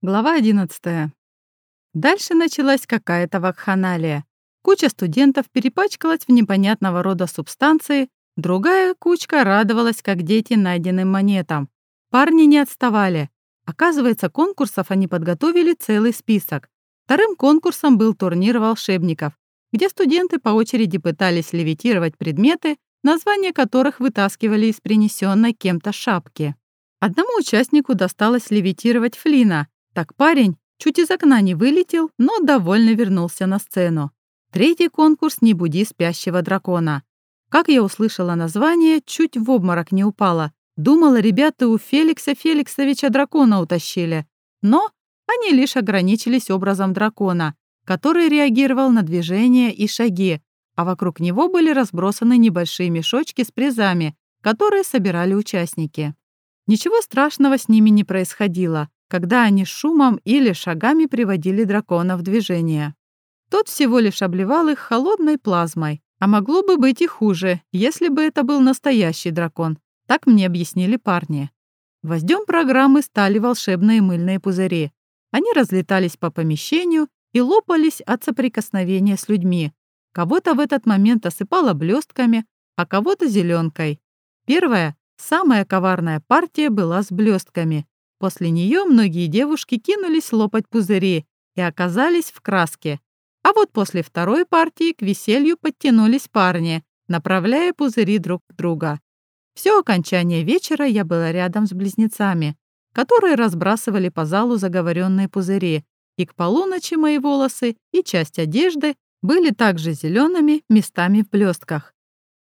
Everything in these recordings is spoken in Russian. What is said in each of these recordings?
Глава 11. Дальше началась какая-то вакханалия. Куча студентов перепачкалась в непонятного рода субстанции, другая кучка радовалась, как дети, найденным монетам. Парни не отставали. Оказывается, конкурсов они подготовили целый список. Вторым конкурсом был турнир волшебников, где студенты по очереди пытались левитировать предметы, названия которых вытаскивали из принесенной кем-то шапки. Одному участнику досталось левитировать Флина, так парень чуть из окна не вылетел, но довольно вернулся на сцену. Третий конкурс «Не буди спящего дракона». Как я услышала название, чуть в обморок не упала. Думала, ребята у Феликса Феликсовича дракона утащили. Но они лишь ограничились образом дракона, который реагировал на движения и шаги, а вокруг него были разбросаны небольшие мешочки с призами, которые собирали участники. Ничего страшного с ними не происходило когда они шумом или шагами приводили дракона в движение. Тот всего лишь обливал их холодной плазмой, а могло бы быть и хуже, если бы это был настоящий дракон. Так мне объяснили парни. Гвоздем программы стали волшебные мыльные пузыри. Они разлетались по помещению и лопались от соприкосновения с людьми. Кого-то в этот момент осыпало блестками, а кого-то зеленкой. Первая, самая коварная партия была с блестками. После нее многие девушки кинулись лопать пузыри и оказались в краске. А вот после второй партии к веселью подтянулись парни, направляя пузыри друг к друга. Все окончание вечера я была рядом с близнецами, которые разбрасывали по залу заговоренные пузыри, и к полуночи мои волосы и часть одежды были также зелеными местами в блестках.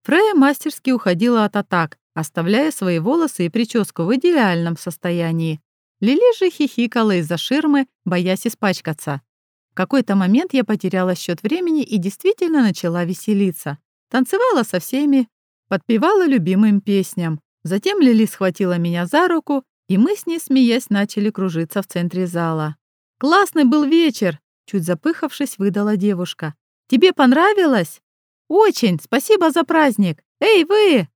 Фрея мастерски уходила от атак, оставляя свои волосы и прическу в идеальном состоянии. Лили же хихикала из-за ширмы, боясь испачкаться. В какой-то момент я потеряла счет времени и действительно начала веселиться. Танцевала со всеми, подпевала любимым песням. Затем Лили схватила меня за руку, и мы с ней, смеясь, начали кружиться в центре зала. «Классный был вечер!» — чуть запыхавшись, выдала девушка. «Тебе понравилось?» «Очень! Спасибо за праздник! Эй, вы!»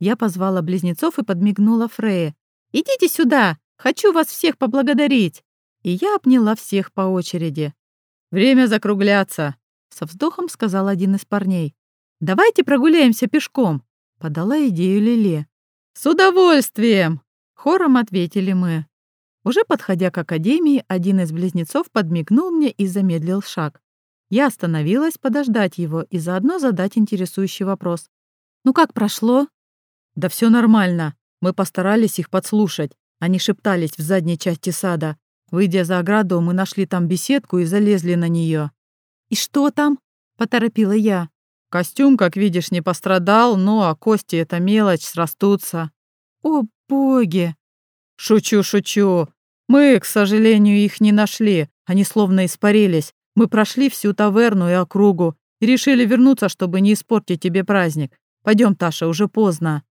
Я позвала близнецов и подмигнула Фрее. «Идите сюда! Хочу вас всех поблагодарить!» И я обняла всех по очереди. «Время закругляться!» — со вздохом сказал один из парней. «Давайте прогуляемся пешком!» — подала идею Лиле. «С удовольствием!» — хором ответили мы. Уже подходя к академии, один из близнецов подмигнул мне и замедлил шаг. Я остановилась подождать его и заодно задать интересующий вопрос. «Ну как прошло?» «Да все нормально. Мы постарались их подслушать. Они шептались в задней части сада. Выйдя за ограду, мы нашли там беседку и залезли на нее. «И что там?» — поторопила я. «Костюм, как видишь, не пострадал, ну а кости — это мелочь, срастутся». «О, боги!» «Шучу, шучу. Мы, к сожалению, их не нашли. Они словно испарились. Мы прошли всю таверну и округу и решили вернуться, чтобы не испортить тебе праздник. Пойдем, Таша, уже поздно».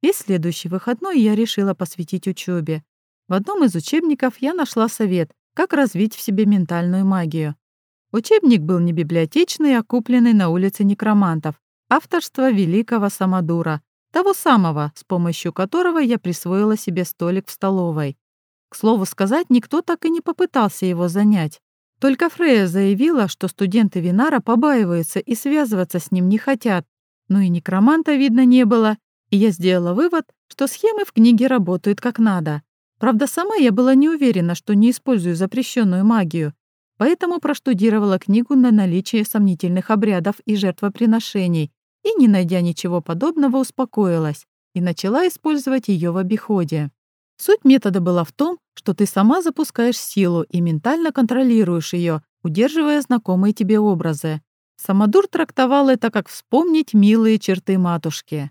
Весь следующий выходной я решила посвятить учебе. В одном из учебников я нашла совет, как развить в себе ментальную магию. Учебник был не библиотечный, а купленный на улице некромантов, авторство великого Самодура, того самого, с помощью которого я присвоила себе столик в столовой. К слову сказать, никто так и не попытался его занять. Только Фрея заявила, что студенты Винара побаиваются и связываться с ним не хотят. Ну и некроманта видно не было, и я сделала вывод, что схемы в книге работают как надо. Правда, сама я была не уверена, что не использую запрещенную магию, поэтому проштудировала книгу на наличие сомнительных обрядов и жертвоприношений и, не найдя ничего подобного, успокоилась и начала использовать ее в обиходе. Суть метода была в том, что ты сама запускаешь силу и ментально контролируешь ее, удерживая знакомые тебе образы. Самодур трактовал это как вспомнить милые черты матушки.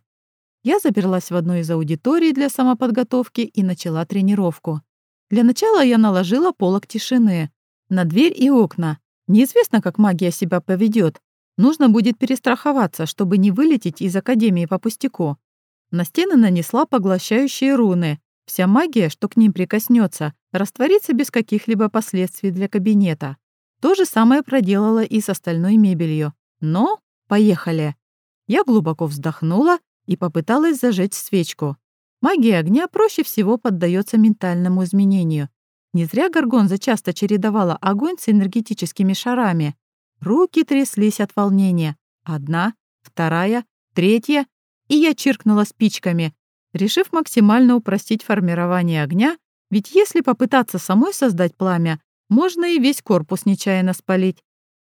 Я заперлась в одной из аудиторий для самоподготовки и начала тренировку. Для начала я наложила полок тишины на дверь и окна. Неизвестно, как магия себя поведет. Нужно будет перестраховаться, чтобы не вылететь из академии по пустяку. На стены нанесла поглощающие руны. Вся магия, что к ним прикоснется, растворится без каких-либо последствий для кабинета. То же самое проделала и с остальной мебелью. Но поехали. Я глубоко вздохнула и попыталась зажечь свечку. Магия огня проще всего поддается ментальному изменению. Не зря Горгонза часто чередовала огонь с энергетическими шарами. Руки тряслись от волнения. Одна, вторая, третья, и я чиркнула спичками, решив максимально упростить формирование огня, ведь если попытаться самой создать пламя, можно и весь корпус нечаянно спалить.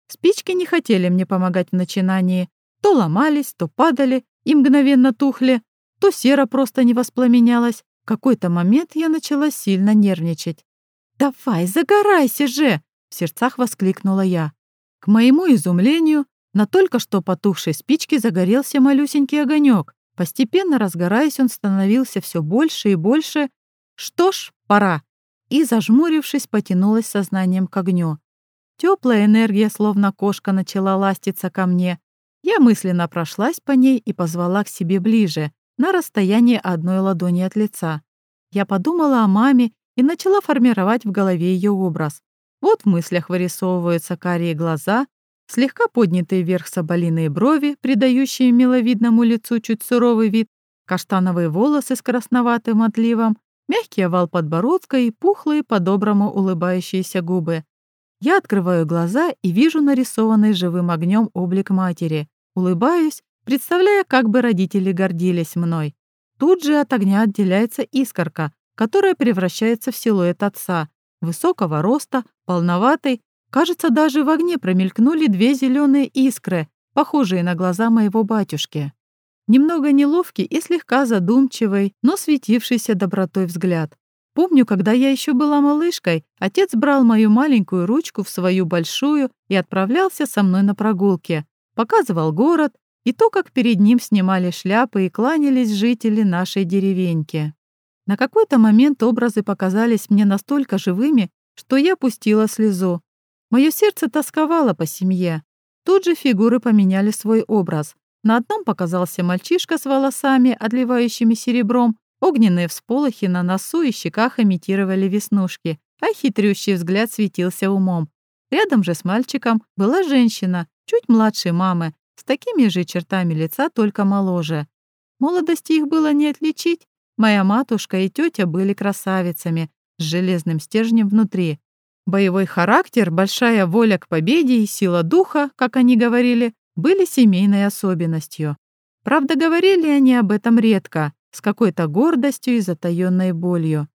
Спички не хотели мне помогать в начинании. То ломались, то падали и мгновенно тухли, то сера просто не воспламенялась. В какой-то момент я начала сильно нервничать. «Давай, загорайся же!» — в сердцах воскликнула я. К моему изумлению, на только что потухшей спичке загорелся малюсенький огонек. Постепенно разгораясь, он становился все больше и больше. Что ж, пора. И, зажмурившись, потянулась сознанием к огню. Теплая энергия, словно кошка, начала ластиться ко мне. Я мысленно прошлась по ней и позвала к себе ближе, на расстояние одной ладони от лица. Я подумала о маме и начала формировать в голове ее образ. Вот в мыслях вырисовываются карие глаза, слегка поднятые вверх соболиные брови, придающие миловидному лицу чуть суровый вид, каштановые волосы с красноватым отливом, мягкий овал подбородка и пухлые, по-доброму улыбающиеся губы. Я открываю глаза и вижу нарисованный живым огнем облик матери. Улыбаюсь, представляя, как бы родители гордились мной. Тут же от огня отделяется искорка, которая превращается в силуэт отца. Высокого роста, полноватый. Кажется, даже в огне промелькнули две зеленые искры, похожие на глаза моего батюшки. Немного неловкий и слегка задумчивый, но светившийся добротой взгляд. Помню, когда я еще была малышкой, отец брал мою маленькую ручку в свою большую и отправлялся со мной на прогулки. Показывал город и то, как перед ним снимали шляпы и кланялись жители нашей деревеньки. На какой-то момент образы показались мне настолько живыми, что я пустила слезу. Мое сердце тосковало по семье. Тут же фигуры поменяли свой образ. На одном показался мальчишка с волосами, отливающими серебром, Огненные всполохи на носу и щеках имитировали веснушки, а хитрющий взгляд светился умом. Рядом же с мальчиком была женщина, чуть младше мамы, с такими же чертами лица, только моложе. Молодости их было не отличить. Моя матушка и тетя были красавицами, с железным стержнем внутри. Боевой характер, большая воля к победе и сила духа, как они говорили, были семейной особенностью. Правда, говорили они об этом редко, с какой-то гордостью и затаённой болью.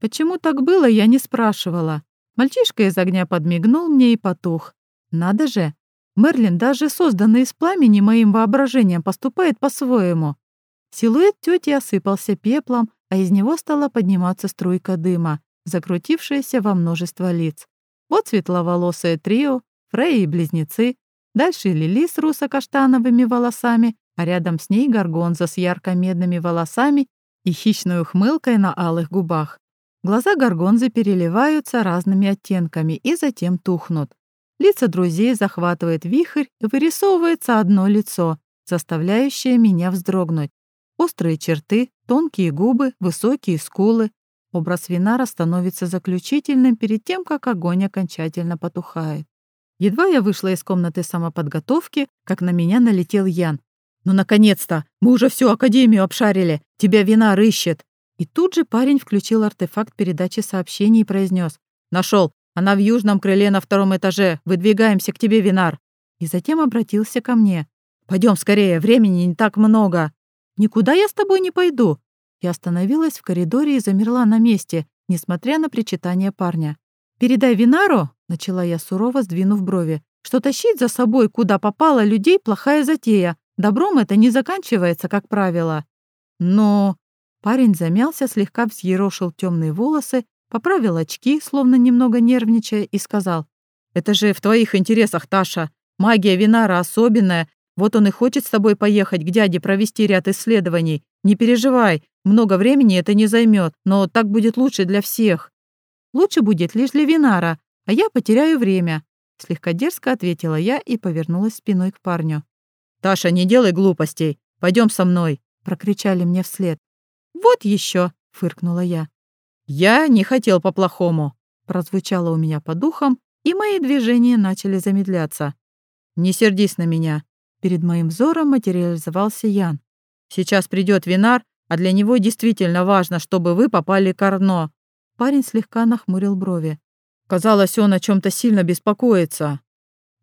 Почему так было, я не спрашивала. Мальчишка из огня подмигнул мне и потух. Надо же, Мерлин, даже созданный из пламени моим воображением, поступает по-своему. Силуэт тети осыпался пеплом, а из него стала подниматься струйка дыма, закрутившаяся во множество лиц. Вот светловолосое трио, Фрей и близнецы, дальше Лили с русо-каштановыми волосами, а рядом с ней горгонза с ярко-медными волосами и хищной ухмылкой на алых губах. Глаза горгонзы переливаются разными оттенками и затем тухнут. Лица друзей захватывает вихрь, и вырисовывается одно лицо, заставляющее меня вздрогнуть. Острые черты, тонкие губы, высокие скулы. Образ Винара становится заключительным перед тем, как огонь окончательно потухает. Едва я вышла из комнаты самоподготовки, как на меня налетел Ян. «Ну, наконец-то! Мы уже всю Академию обшарили! Тебя вина рыщет!» И тут же парень включил артефакт передачи сообщений и произнес: «Нашел! Она в южном крыле на втором этаже! Выдвигаемся к тебе, Винар!» И затем обратился ко мне. Пойдем скорее, времени не так много!» «Никуда я с тобой не пойду!» Я остановилась в коридоре и замерла на месте, несмотря на причитание парня. «Передай Винару!» — начала я сурово, сдвинув брови, что тащить за собой, куда попало людей, плохая затея. Добром это не заканчивается, как правило. Но парень замялся, слегка взъерошил темные волосы, поправил очки, словно немного нервничая, и сказал, «Это же в твоих интересах, Таша. Магия Винара особенная. Вот он и хочет с тобой поехать к дяде провести ряд исследований. Не переживай, много времени это не займет, но так будет лучше для всех». «Лучше будет лишь для Винара, а я потеряю время», слегка дерзко ответила я и повернулась спиной к парню. «Таша, не делай глупостей! Пойдем со мной!» — прокричали мне вслед. «Вот еще!» — фыркнула я. «Я не хотел по-плохому!» — прозвучало у меня по духам, и мои движения начали замедляться. «Не сердись на меня!» Перед моим взором материализовался Ян. «Сейчас придет Винар, а для него действительно важно, чтобы вы попали к Арно. Парень слегка нахмурил брови. Казалось, он о чем-то сильно беспокоится.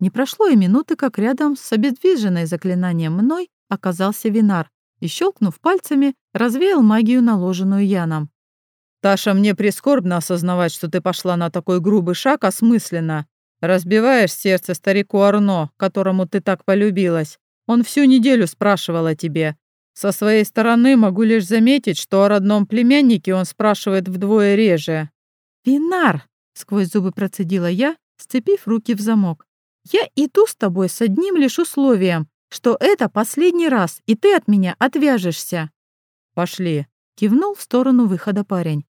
Не прошло и минуты, как рядом с обездвиженной заклинанием мной оказался Винар и, щелкнув пальцами, развеял магию, наложенную Яном. «Таша, мне прискорбно осознавать, что ты пошла на такой грубый шаг осмысленно. Разбиваешь сердце старику Арно, которому ты так полюбилась. Он всю неделю спрашивал о тебе. Со своей стороны могу лишь заметить, что о родном племяннике он спрашивает вдвое реже». «Винар!» — сквозь зубы процедила я, сцепив руки в замок. «Я иду с тобой с одним лишь условием, что это последний раз, и ты от меня отвяжешься». «Пошли», — кивнул в сторону выхода парень.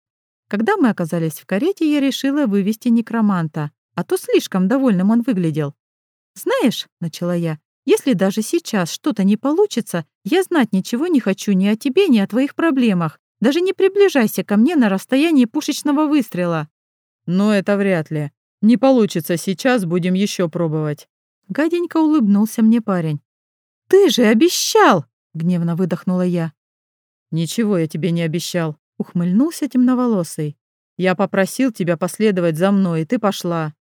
Когда мы оказались в карете, я решила вывести некроманта, а то слишком довольным он выглядел. «Знаешь», — начала я, — «если даже сейчас что-то не получится, я знать ничего не хочу ни о тебе, ни о твоих проблемах. Даже не приближайся ко мне на расстоянии пушечного выстрела». «Ну, это вряд ли. Не получится сейчас, будем еще пробовать». Гаденько улыбнулся мне парень. «Ты же обещал!» — гневно выдохнула я. «Ничего я тебе не обещал», — ухмыльнулся темноволосый. «Я попросил тебя последовать за мной, и ты пошла».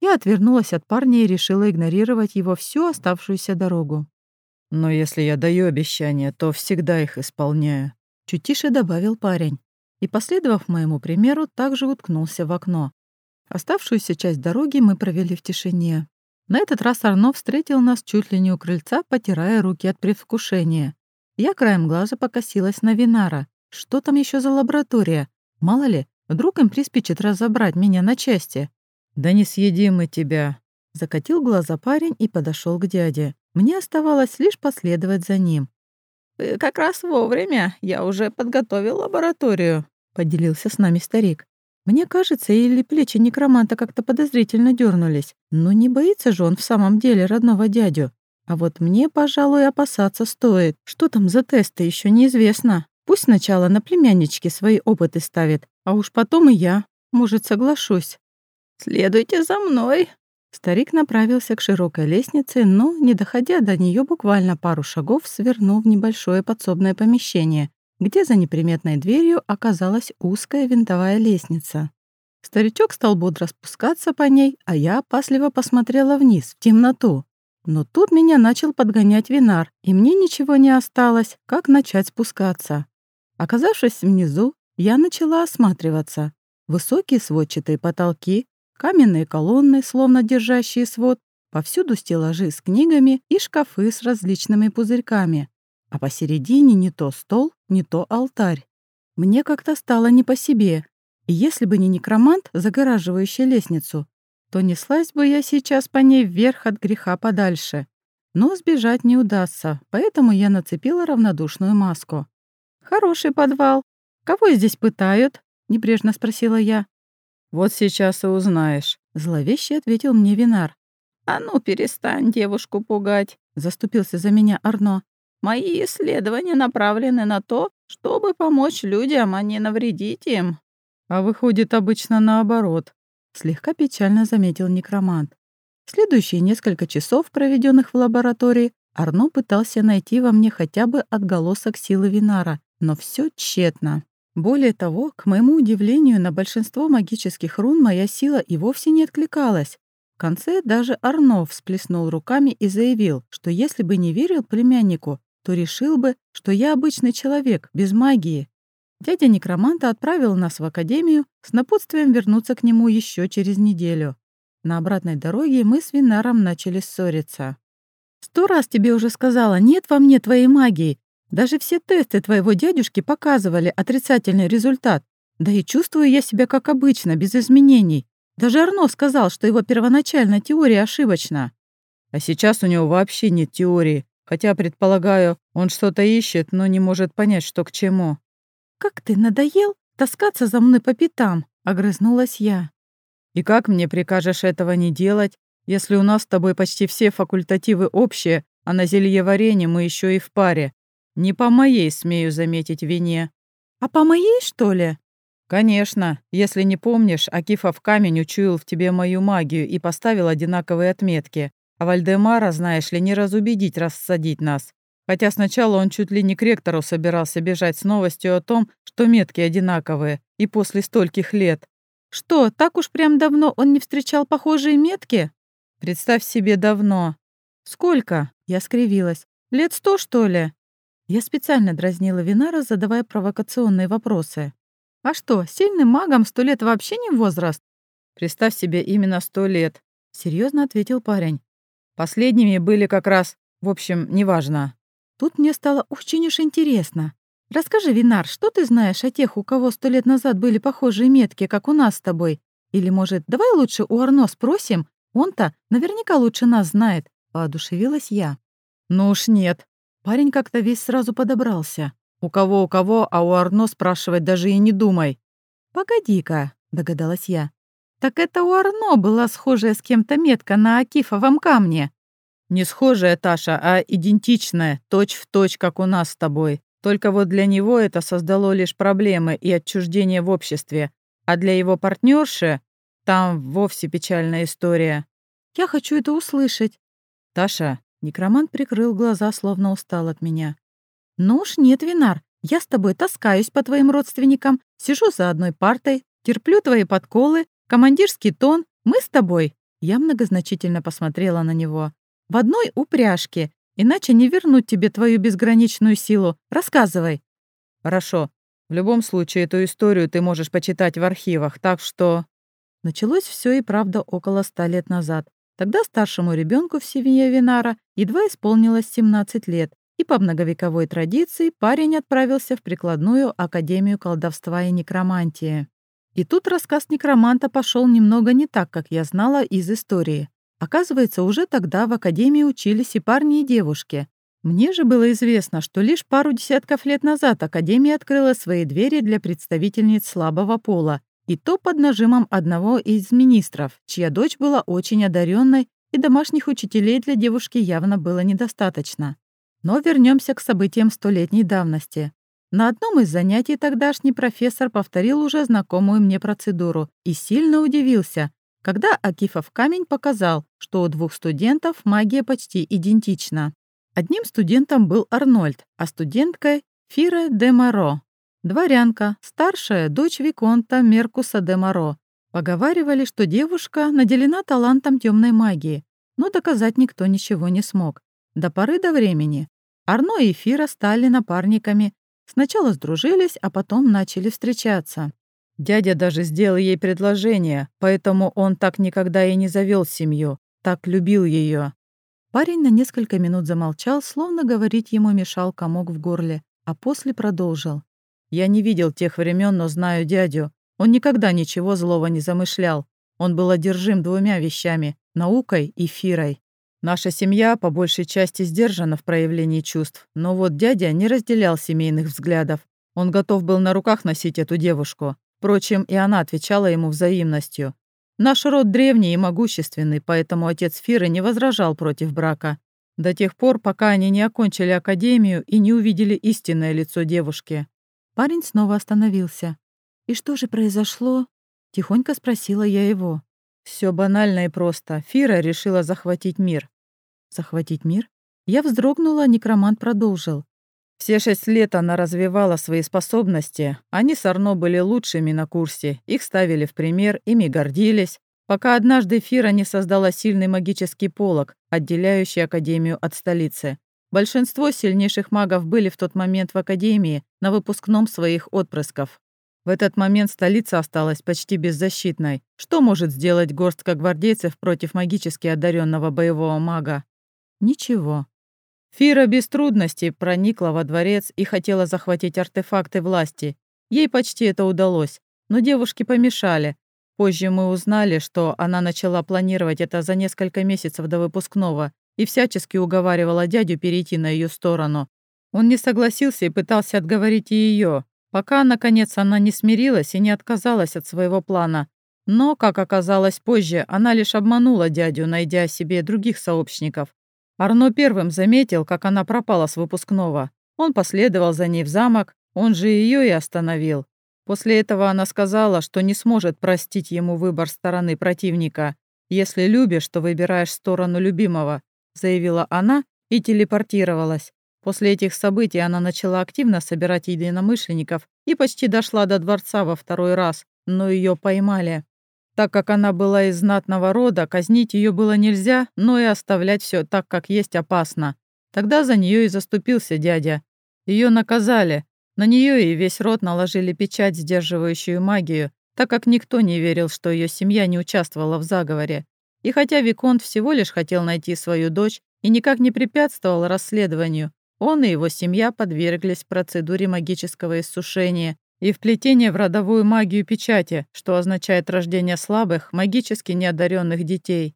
Я отвернулась от парня и решила игнорировать его всю оставшуюся дорогу. «Но если я даю обещания, то всегда их исполняю», — чуть тише добавил парень. И, последовав моему примеру, также уткнулся в окно. Оставшуюся часть дороги мы провели в тишине. На этот раз Арно встретил нас чуть ли не у крыльца, потирая руки от предвкушения. Я краем глаза покосилась на Винара. Что там еще за лаборатория? Мало ли, вдруг им приспичит разобрать меня на части. «Да не съедим мы тебя!» Закатил глаза парень и подошел к дяде. Мне оставалось лишь последовать за ним. «Как раз вовремя. Я уже подготовил лабораторию», — поделился с нами старик. Мне кажется, или плечи некроманта как-то подозрительно дернулись. Но не боится же он в самом деле родного дядю. А вот мне, пожалуй, опасаться стоит. Что там за тесты, еще неизвестно. Пусть сначала на племянничке свои опыты ставит, а уж потом и я. Может, соглашусь. «Следуйте за мной!» Старик направился к широкой лестнице, но, не доходя до нее буквально пару шагов, свернул в небольшое подсобное помещение, где за неприметной дверью оказалась узкая винтовая лестница. Старичок стал бодро спускаться по ней, а я опасливо посмотрела вниз, в темноту. Но тут меня начал подгонять винар, и мне ничего не осталось, как начать спускаться. Оказавшись внизу, я начала осматриваться. Высокие сводчатые потолки, каменные колонны, словно держащие свод, повсюду стеллажи с книгами и шкафы с различными пузырьками а посередине не то стол, не то алтарь. Мне как-то стало не по себе, и если бы не некромант, загораживающий лестницу, то неслась бы я сейчас по ней вверх от греха подальше. Но сбежать не удастся, поэтому я нацепила равнодушную маску. «Хороший подвал. Кого здесь пытают?» — небрежно спросила я. «Вот сейчас и узнаешь», — зловеще ответил мне Винар. «А ну, перестань девушку пугать», — заступился за меня Арно. Мои исследования направлены на то, чтобы помочь людям, а не навредить им». «А выходит, обычно наоборот», — слегка печально заметил некромант. Следующие несколько часов, проведенных в лаборатории, Арно пытался найти во мне хотя бы отголосок силы Винара, но все тщетно. Более того, к моему удивлению, на большинство магических рун моя сила и вовсе не откликалась. В конце даже Арно всплеснул руками и заявил, что если бы не верил племяннику, то решил бы, что я обычный человек, без магии. Дядя некроманта отправил нас в академию с напутствием вернуться к нему еще через неделю. На обратной дороге мы с Винаром начали ссориться. «Сто раз тебе уже сказала, нет во мне твоей магии. Даже все тесты твоего дядюшки показывали отрицательный результат. Да и чувствую я себя как обычно, без изменений. Даже Арно сказал, что его первоначальная теория ошибочна. А сейчас у него вообще нет теории. Хотя, предполагаю, он что-то ищет, но не может понять, что к чему. «Как ты надоел таскаться за мной по пятам?» — огрызнулась я. «И как мне прикажешь этого не делать, если у нас с тобой почти все факультативы общие, а на зелье варенье мы еще и в паре? Не по моей, смею заметить, вине». «А по моей, что ли?» «Конечно. Если не помнишь, Акифов камень учуял в тебе мою магию и поставил одинаковые отметки. А Вальдемара, знаешь ли, не разубедить рассадить нас. Хотя сначала он чуть ли не к ректору собирался бежать с новостью о том, что метки одинаковые, и после стольких лет. Что, так уж прям давно он не встречал похожие метки? Представь себе давно. Сколько? Я скривилась. Лет сто, что ли? Я специально дразнила Винара, задавая провокационные вопросы. А что, сильным магом сто лет вообще не возраст? Представь себе именно сто лет, серьезно ответил парень. Последними были как раз, в общем, неважно. Тут мне стало очень уж интересно. Расскажи, Винар, что ты знаешь о тех, у кого сто лет назад были похожие метки, как у нас с тобой? Или, может, давай лучше у Арно спросим? Он-то наверняка лучше нас знает. Воодушевилась я. Ну уж нет. Парень как-то весь сразу подобрался. У кого, у кого, а у Арно спрашивать даже и не думай. Погоди-ка, догадалась я. Так это у Арно была схожая с кем-то метка на Акифовом камне. Не схожая, Таша, а идентичная, точь в точь, как у нас с тобой. Только вот для него это создало лишь проблемы и отчуждение в обществе, а для его партнерши там вовсе печальная история. Я хочу это услышать. Таша, некромант прикрыл глаза, словно устал от меня. Ну уж нет, Винар, я с тобой таскаюсь по твоим родственникам, сижу за одной партой, терплю твои подколы, командирский тон, мы с тобой. Я многозначительно посмотрела на него. В одной упряжке, иначе не вернуть тебе твою безграничную силу. Рассказывай. Хорошо. В любом случае, эту историю ты можешь почитать в архивах, так что... Началось все и правда около ста лет назад. Тогда старшему ребенку в семье Винара едва исполнилось 17 лет, и по многовековой традиции парень отправился в прикладную Академию колдовства и некромантии. И тут рассказ некроманта пошел немного не так, как я знала из истории. Оказывается, уже тогда в Академии учились и парни, и девушки. Мне же было известно, что лишь пару десятков лет назад Академия открыла свои двери для представительниц слабого пола, и то под нажимом одного из министров, чья дочь была очень одаренной, и домашних учителей для девушки явно было недостаточно. Но вернемся к событиям столетней давности. На одном из занятий тогдашний профессор повторил уже знакомую мне процедуру и сильно удивился, когда Акифов камень показал, что у двух студентов магия почти идентична. Одним студентом был Арнольд, а студенткой — Фира де Моро. Дворянка, старшая дочь Виконта Меркуса де Моро. Поговаривали, что девушка наделена талантом темной магии, но доказать никто ничего не смог. До поры до времени. Арно и Фира стали напарниками. Сначала сдружились, а потом начали встречаться. Дядя даже сделал ей предложение, поэтому он так никогда и не завел семью, так любил ее. Парень на несколько минут замолчал, словно говорить ему мешал комок в горле, а после продолжил. Я не видел тех времен, но знаю дядю. Он никогда ничего злого не замышлял. Он был одержим двумя вещами — наукой и фирой. Наша семья по большей части сдержана в проявлении чувств, но вот дядя не разделял семейных взглядов. Он готов был на руках носить эту девушку. Впрочем, и она отвечала ему взаимностью. Наш род древний и могущественный, поэтому отец Фиры не возражал против брака. До тех пор, пока они не окончили академию и не увидели истинное лицо девушки. Парень снова остановился. «И что же произошло?» — тихонько спросила я его. Все банально и просто. Фира решила захватить мир». «Захватить мир?» Я вздрогнула, некромант продолжил. Все шесть лет она развивала свои способности. Они с Арно были лучшими на курсе, их ставили в пример, ими гордились, пока однажды Фира не создала сильный магический полог, отделяющий Академию от столицы. Большинство сильнейших магов были в тот момент в Академии на выпускном своих отпрысков. В этот момент столица осталась почти беззащитной. Что может сделать горстка гвардейцев против магически одаренного боевого мага? Ничего. Фира без трудностей проникла во дворец и хотела захватить артефакты власти. Ей почти это удалось, но девушки помешали. Позже мы узнали, что она начала планировать это за несколько месяцев до выпускного и всячески уговаривала дядю перейти на ее сторону. Он не согласился и пытался отговорить ее, пока, наконец, она не смирилась и не отказалась от своего плана. Но, как оказалось позже, она лишь обманула дядю, найдя себе других сообщников. Арно первым заметил, как она пропала с выпускного. Он последовал за ней в замок, он же ее и остановил. После этого она сказала, что не сможет простить ему выбор стороны противника. Если любишь, то выбираешь сторону любимого заявила она и телепортировалась. После этих событий она начала активно собирать единомышленников и почти дошла до дворца во второй раз, но ее поймали. Так как она была из знатного рода, казнить ее было нельзя, но и оставлять все так, как есть, опасно. Тогда за нее и заступился дядя. Ее наказали. На нее и весь род наложили печать, сдерживающую магию, так как никто не верил, что ее семья не участвовала в заговоре. И хотя Виконт всего лишь хотел найти свою дочь и никак не препятствовал расследованию, он и его семья подверглись процедуре магического иссушения и вплетения в родовую магию печати, что означает рождение слабых, магически неодаренных детей.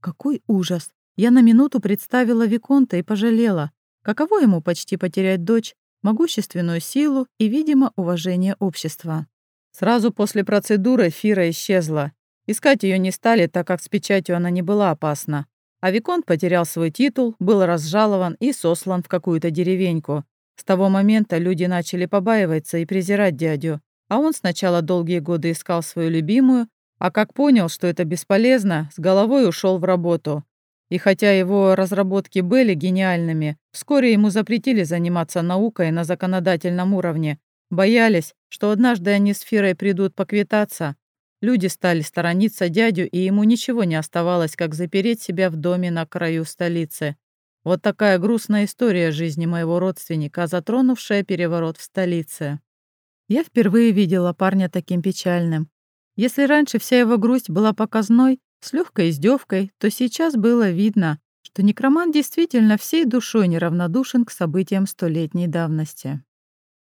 Какой ужас! Я на минуту представила Виконта и пожалела. Каково ему почти потерять дочь, могущественную силу и, видимо, уважение общества. Сразу после процедуры Фира исчезла. Искать ее не стали, так как с печатью она не была опасна. А Виконт потерял свой титул, был разжалован и сослан в какую-то деревеньку. С того момента люди начали побаиваться и презирать дядю. А он сначала долгие годы искал свою любимую, а как понял, что это бесполезно, с головой ушел в работу. И хотя его разработки были гениальными, вскоре ему запретили заниматься наукой на законодательном уровне. Боялись, что однажды они с Фирой придут поквитаться, Люди стали сторониться дядю, и ему ничего не оставалось, как запереть себя в доме на краю столицы. Вот такая грустная история жизни моего родственника, затронувшая переворот в столице. Я впервые видела парня таким печальным. Если раньше вся его грусть была показной, с легкой издевкой, то сейчас было видно, что некроман действительно всей душой неравнодушен к событиям столетней давности.